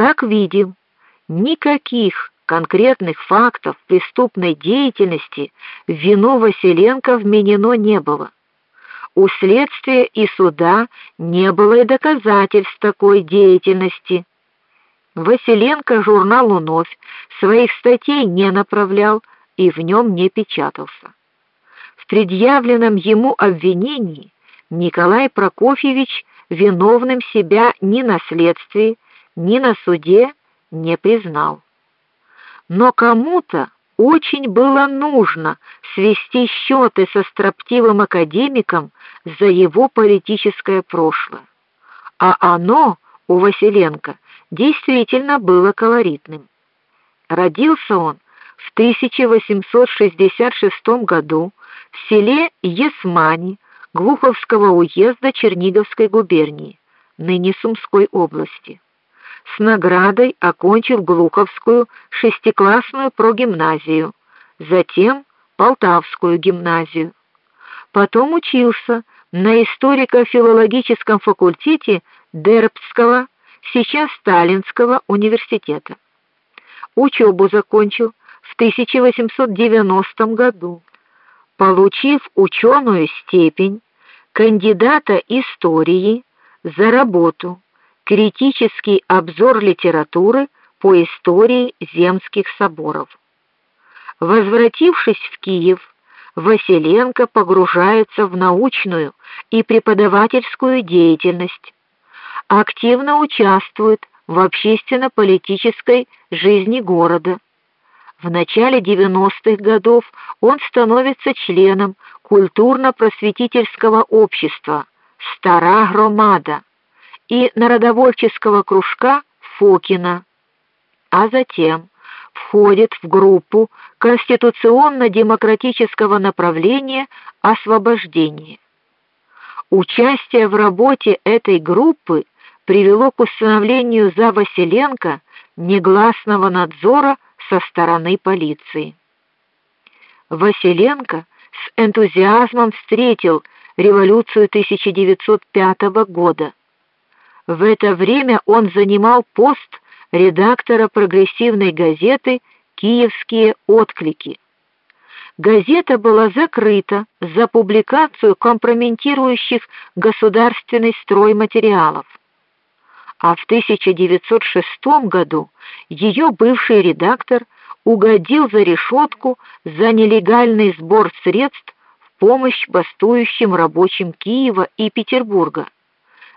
Как видим, никаких конкретных фактов преступной деятельности в вину Василенко вменено не было. У следствия и суда не было и доказательств такой деятельности. Василенко журналу Новь своих статей не направлял и в нем не печатался. В предъявленном ему обвинении Николай Прокофьевич виновным себя ни на следствии, ни на суде не признал. Но кому-то очень было нужно свести счеты со строптивым академиком за его политическое прошлое. А оно у Василенко действительно было колоритным. Родился он в 1866 году в селе Есмани Глуховского уезда Черниговской губернии, ныне Сумской области. С наградой окончил Глуховскую шестиклассную прогимназию, затем Полтавскую гимназию. Потом учился на историко-филологическом факультете Дербцкого, сейчас Сталинского университета. Учебу закончил в 1890 году получив ученую степень кандидата истории за работу Критический обзор литературы по истории земских соборов. Возвратившись в Киев, Василенко погружается в научную и преподавательскую деятельность. Активно участвует в общественно-политической жизни города в начале 90-х годов он становится членом культурно-просветительского общества Стара громада и народовольческого кружка Фокина, а затем входит в группу конституционно-демократического направления Освобождение. Участие в работе этой группы привело к установлению за Василенко негласного надзора со стороны полиции. Василенко с энтузиазмом встретил революцию 1905 года. В это время он занимал пост редактора прогрессивной газеты Киевские отклики. Газета была закрыта за публикацию компрометирующих государственный строй материалов а в 1906 году ее бывший редактор угодил за решетку за нелегальный сбор средств в помощь бастующим рабочим Киева и Петербурга,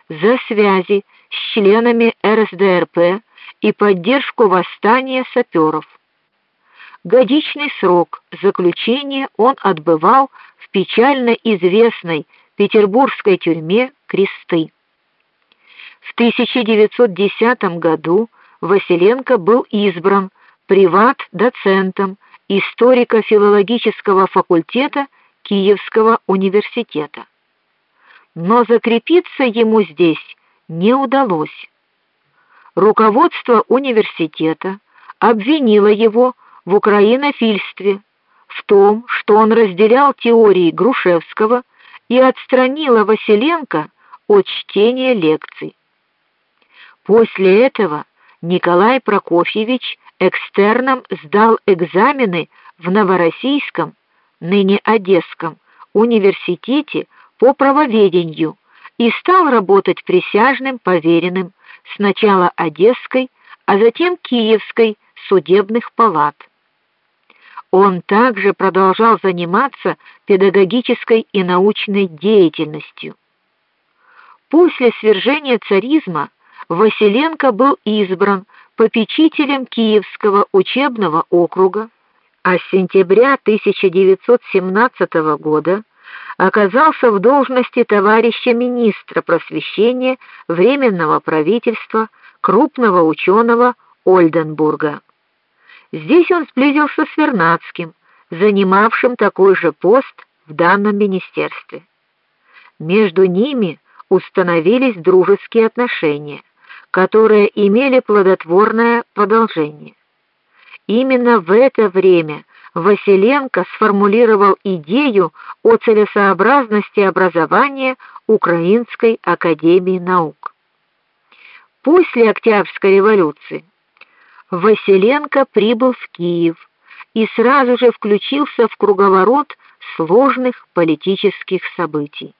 за связи с членами РСДРП и поддержку восстания саперов. Годичный срок заключения он отбывал в печально известной петербургской тюрьме Кресты. В 1910 году Василенко был избран приват-доцентом историко-филологического факультета Киевского университета. Но закрепиться ему здесь не удалось. Руководство университета обвинило его в украинофильстве, в том, что он разделял теории Грушевского и отстранило Василенко от чтения лекций. После этого Николай Прокофьевич экстерном сдал экзамены в Новороссийском, ныне Одесском университете по правоведению и стал работать присяжным поверенным сначала Одесской, а затем Киевской судебных палат. Он также продолжал заниматься педагогической и научной деятельностью. После свержения царизма Василенко был избран попечителем Киевского учебного округа, а с сентября 1917 года оказался в должности товарища министра просвещения временного правительства крупного ученого Ольденбурга. Здесь он сблизился с Вернадским, занимавшим такой же пост в данном министерстве. Между ними установились дружеские отношения которые имели плодотворное продолжение. Именно в это время Василенко сформулировал идею о целесообразности образования Украинской академии наук. После Октябрьской революции Василенко прибыл в Киев и сразу же включился в круговорот сложных политических событий.